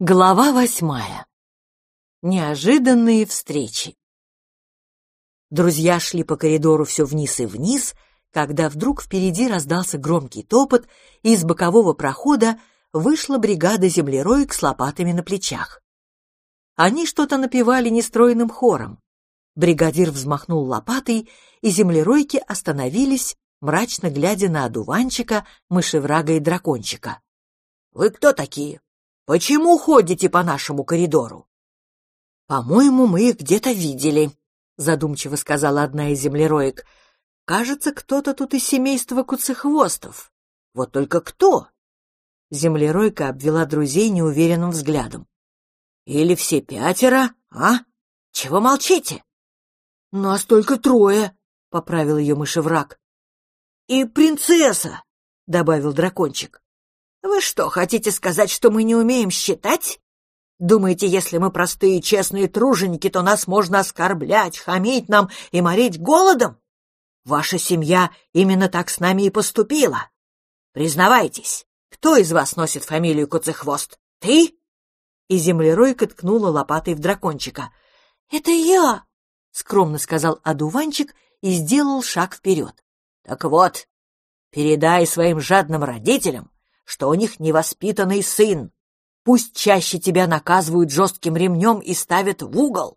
Глава восьмая. Неожиданные встречи. Друзья шли по коридору все вниз и вниз, когда вдруг впереди раздался громкий топот, и из бокового прохода вышла бригада землероек с лопатами на плечах. Они что-то напевали нестройным хором. Бригадир взмахнул лопатой, и землеройки остановились, мрачно глядя на одуванчика, мышеврага и дракончика. «Вы кто такие?» Почему ходите по нашему коридору? По-моему, мы их где-то видели, задумчиво сказала одна из землероек. Кажется, кто-то тут из семейства куцехвостов. Вот только кто? Землеройка обвела друзей неуверенным взглядом. Или все пятеро, а? Чего молчите? Нас только трое, поправил ее мышевраг. И принцесса, добавил дракончик. Вы что, хотите сказать, что мы не умеем считать? Думаете, если мы простые честные труженики, то нас можно оскорблять, хамить нам и морить голодом? Ваша семья именно так с нами и поступила. Признавайтесь, кто из вас носит фамилию Куцехвост? Ты? И землеройка ткнула лопатой в дракончика. — Это я! — скромно сказал одуванчик и сделал шаг вперед. — Так вот, передай своим жадным родителям, что у них невоспитанный сын. Пусть чаще тебя наказывают жестким ремнем и ставят в угол.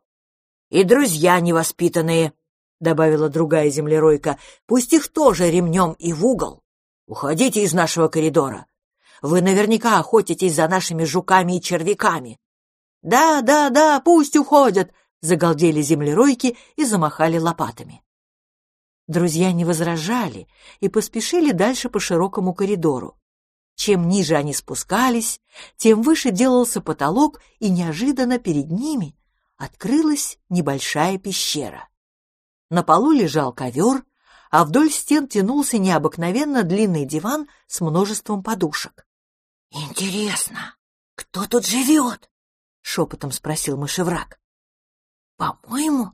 И друзья невоспитанные, — добавила другая землеройка, — пусть их тоже ремнем и в угол. Уходите из нашего коридора. Вы наверняка охотитесь за нашими жуками и червяками. Да, да, да, пусть уходят, — загалдели землеройки и замахали лопатами. Друзья не возражали и поспешили дальше по широкому коридору. Чем ниже они спускались, тем выше делался потолок, и неожиданно перед ними открылась небольшая пещера. На полу лежал ковер, а вдоль стен тянулся необыкновенно длинный диван с множеством подушек. — Интересно, кто тут живет? — шепотом спросил мышевраг. — По-моему,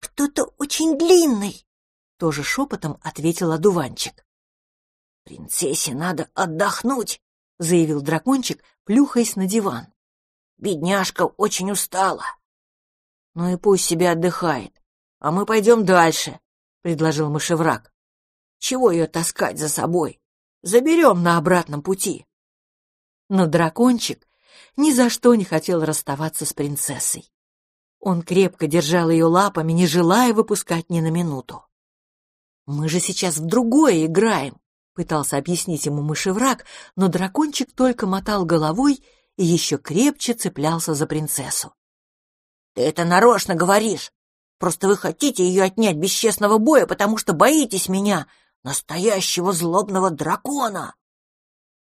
кто-то очень длинный, — тоже шепотом ответил одуванчик. «Принцессе надо отдохнуть», — заявил дракончик, плюхаясь на диван. «Бедняжка очень устала». «Ну и пусть себе отдыхает, а мы пойдем дальше», — предложил мышевраг. «Чего ее таскать за собой? Заберем на обратном пути». Но дракончик ни за что не хотел расставаться с принцессой. Он крепко держал ее лапами, не желая выпускать ни на минуту. «Мы же сейчас в другое играем», Пытался объяснить ему мышевраг, но дракончик только мотал головой и еще крепче цеплялся за принцессу. — Ты это нарочно говоришь. Просто вы хотите ее отнять без честного боя, потому что боитесь меня, настоящего злобного дракона.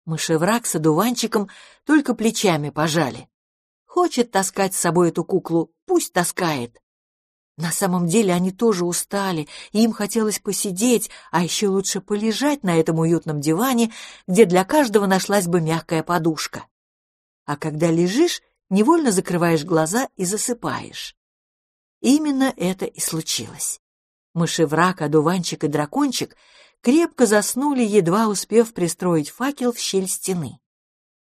Мышевраг с одуванчиком только плечами пожали. Хочет таскать с собой эту куклу, пусть таскает. На самом деле они тоже устали, и им хотелось посидеть, а еще лучше полежать на этом уютном диване, где для каждого нашлась бы мягкая подушка. А когда лежишь, невольно закрываешь глаза и засыпаешь. Именно это и случилось. Мышевраг, одуванчик и дракончик крепко заснули, едва успев пристроить факел в щель стены.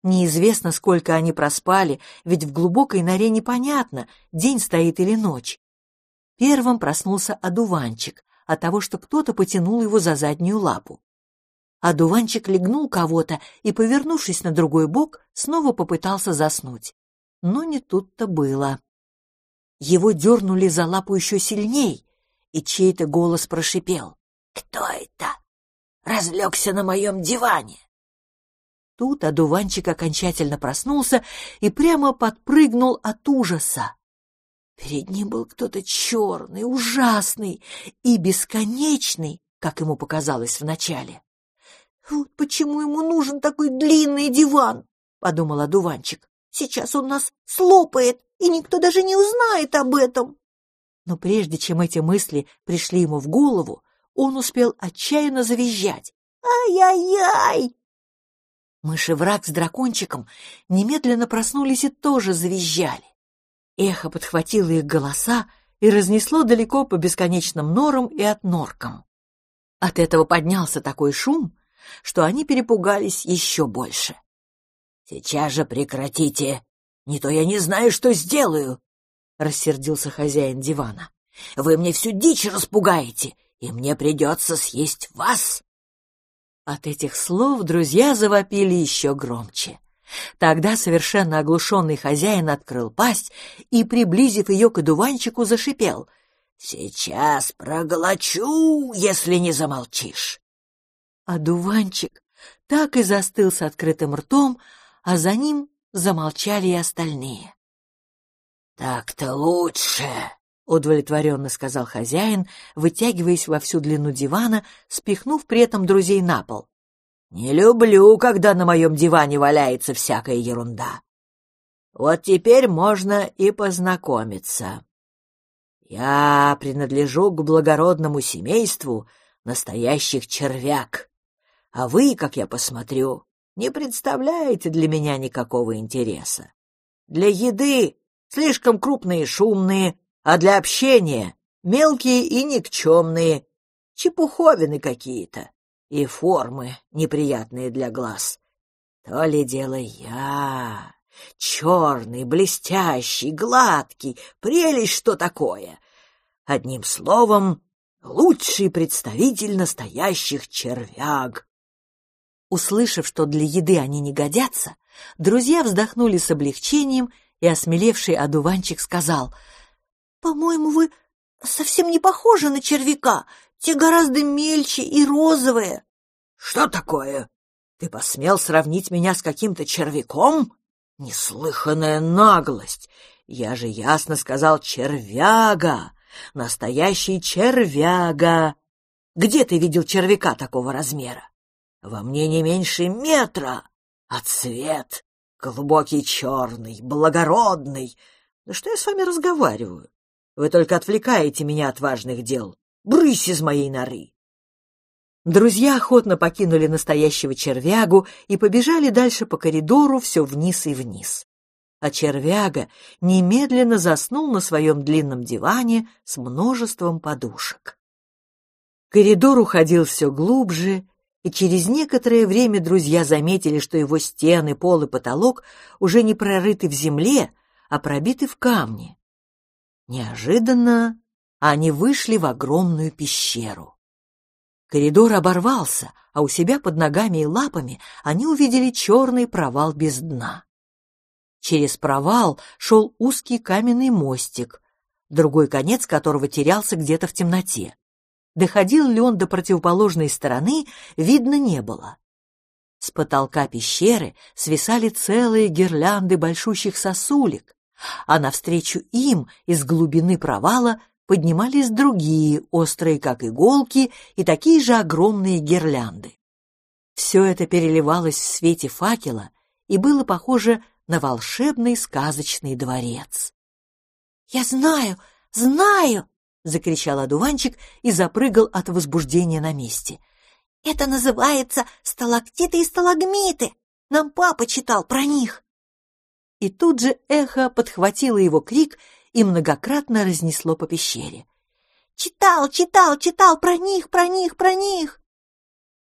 Неизвестно, сколько они проспали, ведь в глубокой норе непонятно, день стоит или ночь. Первым проснулся одуванчик от того, что кто-то потянул его за заднюю лапу. Одуванчик легнул кого-то и, повернувшись на другой бок, снова попытался заснуть. Но не тут-то было. Его дернули за лапу еще сильней, и чей-то голос прошипел. «Кто это? Разлегся на моем диване!» Тут одуванчик окончательно проснулся и прямо подпрыгнул от ужаса. Перед ним был кто-то черный, ужасный и бесконечный, как ему показалось вначале. «Вот почему ему нужен такой длинный диван?» — подумал одуванчик. «Сейчас он нас слопает, и никто даже не узнает об этом». Но прежде чем эти мысли пришли ему в голову, он успел отчаянно завизжать. «Ай-яй-яй!» Мышевраг с дракончиком немедленно проснулись и тоже завизжали. Эхо подхватило их голоса и разнесло далеко по бесконечным норам и отноркам. От этого поднялся такой шум, что они перепугались еще больше. «Сейчас же прекратите Не то я не знаю, что сделаю, — рассердился хозяин дивана. Вы мне всю дичь распугаете, и мне придется съесть вас. От этих слов друзья завопили еще громче. Тогда совершенно оглушенный хозяин открыл пасть и, приблизив ее к одуванчику, зашипел. «Сейчас проглочу, если не замолчишь!» Одуванчик так и застыл с открытым ртом, а за ним замолчали и остальные. «Так-то лучше!» — удовлетворенно сказал хозяин, вытягиваясь во всю длину дивана, спихнув при этом друзей на пол. «Не люблю, когда на моем диване валяется всякая ерунда. Вот теперь можно и познакомиться. Я принадлежу к благородному семейству настоящих червяк, а вы, как я посмотрю, не представляете для меня никакого интереса. Для еды слишком крупные и шумные, а для общения мелкие и никчемные, чепуховины какие-то и формы неприятные для глаз. То ли дело я, черный, блестящий, гладкий, прелесть что такое. Одним словом, лучший представитель настоящих червяг. Услышав, что для еды они не годятся, друзья вздохнули с облегчением, и осмелевший одуванчик сказал — «По-моему, вы совсем не похожи на червяка. Те гораздо мельче и розовые». «Что такое? Ты посмел сравнить меня с каким-то червяком? Неслыханная наглость! Я же ясно сказал червяга, настоящий червяга. Где ты видел червяка такого размера? Во мне не меньше метра, а цвет глубокий черный, благородный. Да что я с вами разговариваю? Вы только отвлекаете меня от важных дел. Брысь из моей норы!» Друзья охотно покинули настоящего червягу и побежали дальше по коридору все вниз и вниз. А червяга немедленно заснул на своем длинном диване с множеством подушек. Коридор уходил все глубже, и через некоторое время друзья заметили, что его стены, пол и потолок уже не прорыты в земле, а пробиты в камне. Неожиданно они вышли в огромную пещеру. Коридор оборвался, а у себя под ногами и лапами они увидели черный провал без дна. Через провал шел узкий каменный мостик, другой конец которого терялся где-то в темноте. Доходил ли он до противоположной стороны, видно не было. С потолка пещеры свисали целые гирлянды большущих сосулек, а навстречу им из глубины провала поднимались другие, острые как иголки, и такие же огромные гирлянды. Все это переливалось в свете факела и было похоже на волшебный сказочный дворец. «Я знаю, знаю!» — закричал одуванчик и запрыгал от возбуждения на месте. «Это называется сталактиты и сталагмиты! Нам папа читал про них!» и тут же эхо подхватило его крик и многократно разнесло по пещере. «Читал, читал, читал про них, про них, про них!»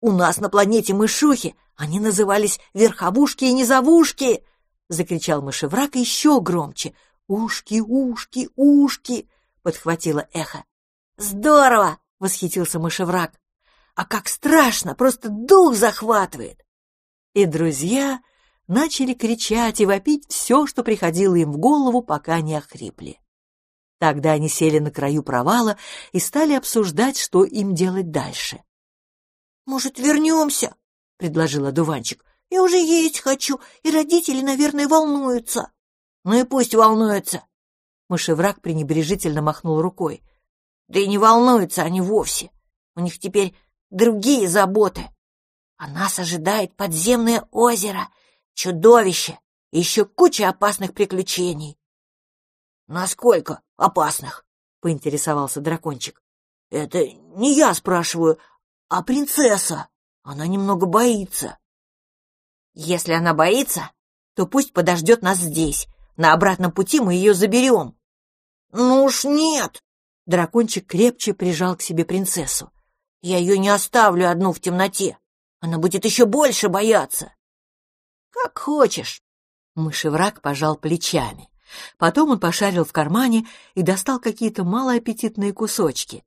«У нас на планете мышухи они назывались верховушки и низовушки!» — закричал мышеврак еще громче. «Ушки, ушки, ушки!» — подхватило эхо. «Здорово!» — восхитился мышеврак. «А как страшно! Просто дух захватывает!» И друзья начали кричать и вопить все, что приходило им в голову, пока не охрипли. Тогда они сели на краю провала и стали обсуждать, что им делать дальше. «Может, вернемся?» — предложил одуванчик. «Я уже есть хочу, и родители, наверное, волнуются». «Ну и пусть волнуются!» Мышевраг пренебрежительно махнул рукой. «Да и не волнуются они вовсе. У них теперь другие заботы. А нас ожидает подземное озеро, чудовище и еще куча опасных приключений. — Насколько опасных? — поинтересовался дракончик. — Это не я спрашиваю, а принцесса. Она немного боится. — Если она боится, то пусть подождет нас здесь. На обратном пути мы ее заберем. — Ну уж нет! Дракончик крепче прижал к себе принцессу. — Я ее не оставлю одну в темноте. Она будет еще больше бояться. Как хочешь. Мышевраг пожал плечами. Потом он пошарил в кармане и достал какие-то малоаппетитные кусочки.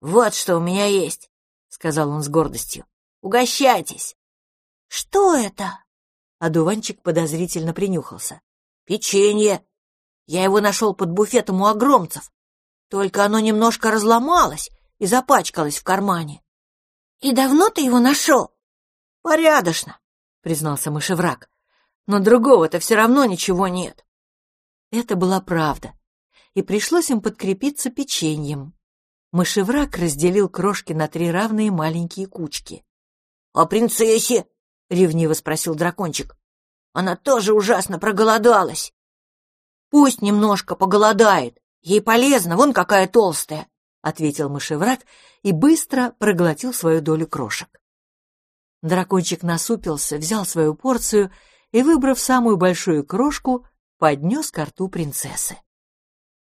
«Вот что у меня есть», — сказал он с гордостью. «Угощайтесь!» «Что это?» Одуванчик подозрительно принюхался. «Печенье. Я его нашел под буфетом у огромцев. Только оно немножко разломалось и запачкалось в кармане». «И давно ты его нашел?» «Порядочно», — признался мышевраг. «Но другого-то все равно ничего нет». Это была правда, и пришлось им подкрепиться печеньем. Мышевраг разделил крошки на три равные маленькие кучки. — А принцессе? — ревниво спросил дракончик. — Она тоже ужасно проголодалась. — Пусть немножко поголодает, ей полезно, вон какая толстая, — ответил мышевраг и быстро проглотил свою долю крошек. Дракончик насупился, взял свою порцию и, выбрав самую большую крошку, поднес ко рту принцессы.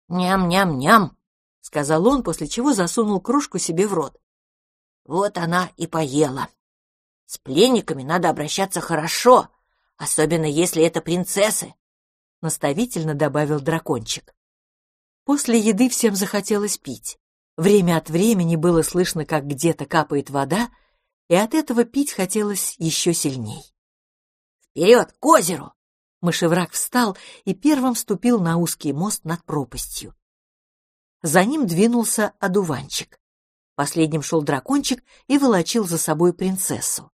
«Ням-ням-ням!» — сказал он, после чего засунул кружку себе в рот. Вот она и поела. С пленниками надо обращаться хорошо, особенно если это принцессы, — наставительно добавил дракончик. После еды всем захотелось пить. Время от времени было слышно, как где-то капает вода, и от этого пить хотелось еще сильней. «Вперед, к озеру!» Мышевраг встал и первым вступил на узкий мост над пропастью. За ним двинулся одуванчик. Последним шел дракончик и волочил за собой принцессу.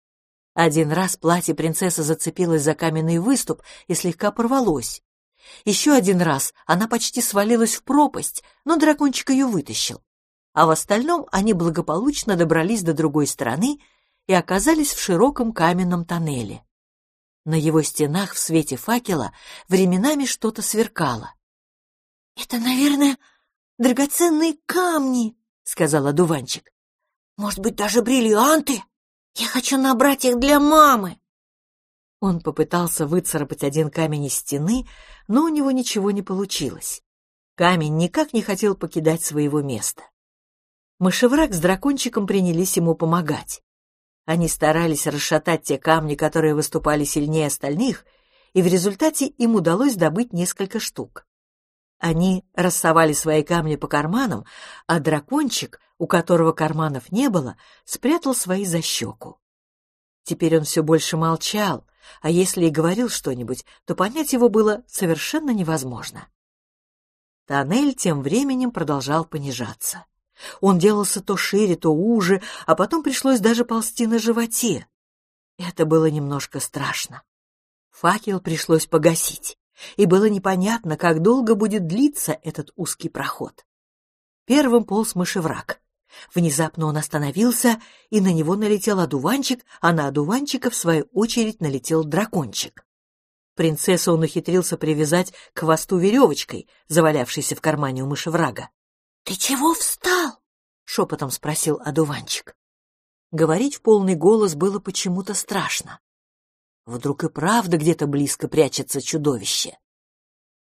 Один раз платье принцессы зацепилось за каменный выступ и слегка порвалось. Еще один раз она почти свалилась в пропасть, но дракончик ее вытащил. А в остальном они благополучно добрались до другой стороны и оказались в широком каменном тоннеле. На его стенах в свете факела временами что-то сверкало. — Это, наверное, драгоценные камни, — сказал одуванчик. — Может быть, даже бриллианты? Я хочу набрать их для мамы. Он попытался выцарапать один камень из стены, но у него ничего не получилось. Камень никак не хотел покидать своего места. Мышевраг с дракончиком принялись ему помогать. Они старались расшатать те камни, которые выступали сильнее остальных, и в результате им удалось добыть несколько штук. Они рассовали свои камни по карманам, а дракончик, у которого карманов не было, спрятал свои за щеку. Теперь он все больше молчал, а если и говорил что-нибудь, то понять его было совершенно невозможно. Тоннель тем временем продолжал понижаться. Он делался то шире, то уже, а потом пришлось даже ползти на животе. Это было немножко страшно. Факел пришлось погасить, и было непонятно, как долго будет длиться этот узкий проход. Первым полз мышевраг. Внезапно он остановился, и на него налетел одуванчик, а на одуванчика, в свою очередь, налетел дракончик. Принцессу он ухитрился привязать к хвосту веревочкой, завалявшейся в кармане у мышеврага. «Ты чего встал?» — шепотом спросил одуванчик. Говорить в полный голос было почему-то страшно. Вдруг и правда где-то близко прячется чудовище.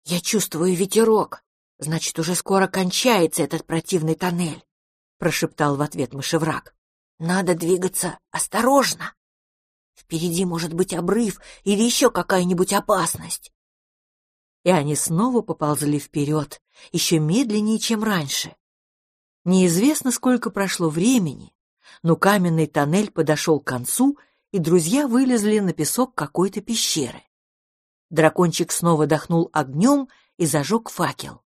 «Я чувствую ветерок. Значит, уже скоро кончается этот противный тоннель», — прошептал в ответ мышевраг. «Надо двигаться осторожно. Впереди может быть обрыв или еще какая-нибудь опасность и они снова поползли вперед, еще медленнее, чем раньше. Неизвестно, сколько прошло времени, но каменный тоннель подошел к концу, и друзья вылезли на песок какой-то пещеры. Дракончик снова дохнул огнем и зажег факел.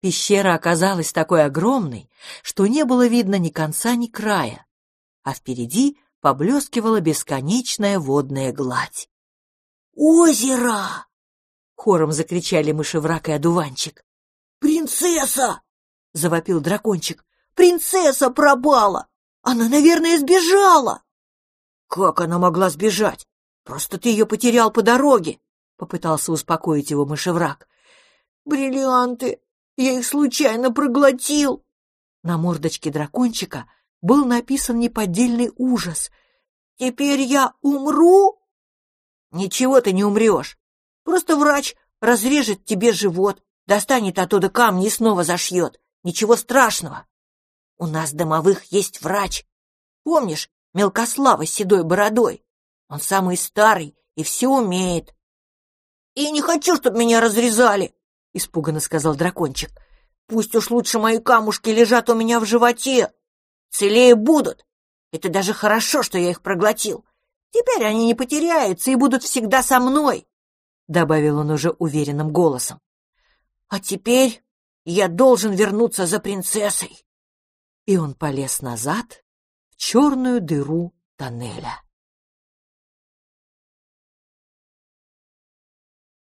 Пещера оказалась такой огромной, что не было видно ни конца, ни края, а впереди поблескивала бесконечная водная гладь. «Озеро!» Хором закричали мышеврак и одуванчик. «Принцесса!» — завопил дракончик. «Принцесса пропала! Она, наверное, сбежала!» «Как она могла сбежать? Просто ты ее потерял по дороге!» — попытался успокоить его мышеврак. «Бриллианты! Я их случайно проглотил!» На мордочке дракончика был написан неподдельный ужас. «Теперь я умру?» «Ничего ты не умрешь. Просто врач разрежет тебе живот, достанет оттуда камни и снова зашьет. Ничего страшного. У нас домовых есть врач. Помнишь, Мелкослава с седой бородой? Он самый старый и все умеет. и не хочу, чтобы меня разрезали», — испуганно сказал дракончик. «Пусть уж лучше мои камушки лежат у меня в животе. Целее будут. Это даже хорошо, что я их проглотил. Теперь они не потеряются и будут всегда со мной», — добавил он уже уверенным голосом. «А теперь я должен вернуться за принцессой». И он полез назад в черную дыру тоннеля.